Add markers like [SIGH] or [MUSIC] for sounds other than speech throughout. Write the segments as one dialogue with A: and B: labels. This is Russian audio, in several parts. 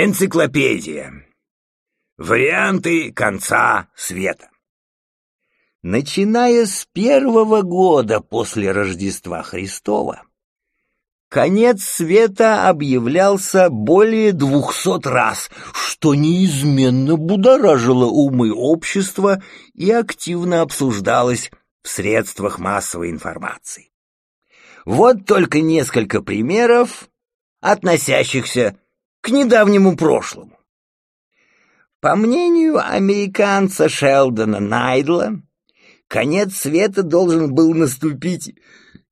A: Энциклопедия. Варианты конца света. Начиная с первого года после Рождества Христова, конец света объявлялся более двухсот раз, что неизменно будоражило умы общества и активно обсуждалось в средствах массовой информации. Вот только несколько примеров, относящихся к недавнему прошлому. По мнению американца Шелдона Найдла, конец света должен был наступить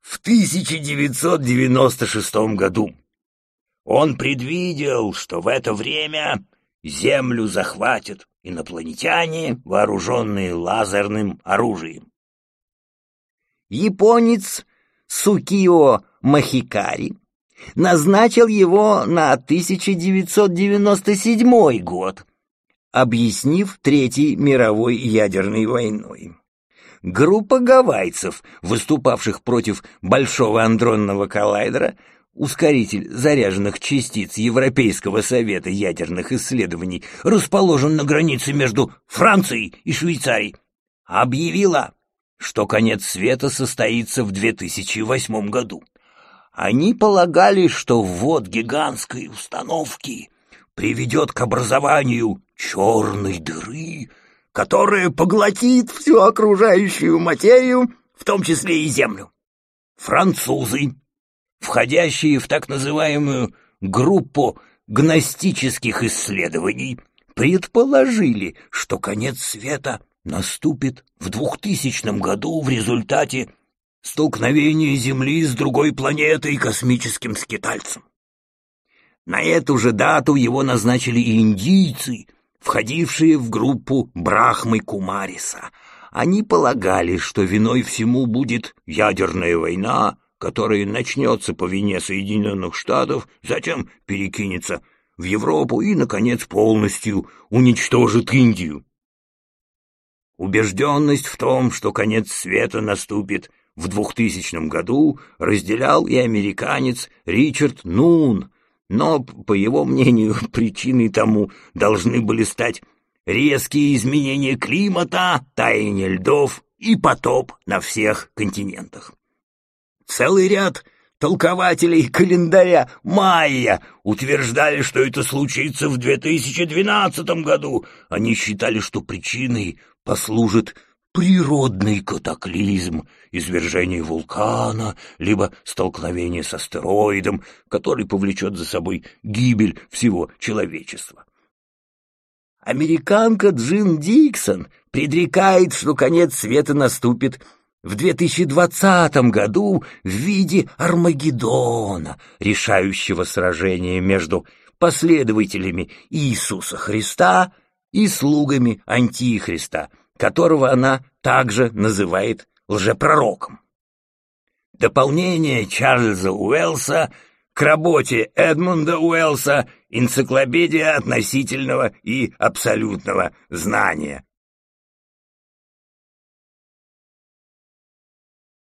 A: в 1996 году. Он предвидел, что в это время Землю захватят инопланетяне, вооруженные лазерным оружием. Японец Сукио Махикари назначил его на 1997 год, объяснив Третьей мировой ядерной войной. Группа гавайцев, выступавших против Большого андронного коллайдера, ускоритель заряженных частиц Европейского совета ядерных исследований, расположен на границе между Францией и Швейцарией, объявила, что конец света состоится в 2008 году. Они полагали, что ввод гигантской установки приведет к образованию черной дыры, которая поглотит всю окружающую материю, в том числе и Землю. Французы, входящие в так называемую группу гностических исследований, предположили, что конец света наступит в 2000 году в результате столкновения Земли с другой планетой и космическим скитальцем. На эту же дату его назначили и индийцы, входившие в группу Брахмы Кумариса. Они полагали, что виной всему будет ядерная война, которая начнется по вине Соединенных Штатов, затем перекинется в Европу и, наконец, полностью уничтожит Индию. Убежденность в том, что конец света наступит в 2000 году, разделял и американец Ричард Нун, но, по его мнению, [LAUGHS] причиной тому должны были стать резкие изменения климата, таяние льдов и потоп на всех континентах. Целый ряд толкователей календаря майя утверждали, что это случится в 2012 году. Они считали, что причиной послужит природный катаклизм, извержение вулкана, либо столкновение с астероидом, который повлечет за собой гибель всего человечества. Американка Джин Диксон предрекает, что конец света наступит в 2020 году в виде Армагеддона, решающего сражения между последователями Иисуса Христа и слугами Антихриста, которого она также называет лжепророком. Дополнение Чарльза Уэллса к работе Эдмунда Уэллса «Энциклопедия относительного и абсолютного знания»,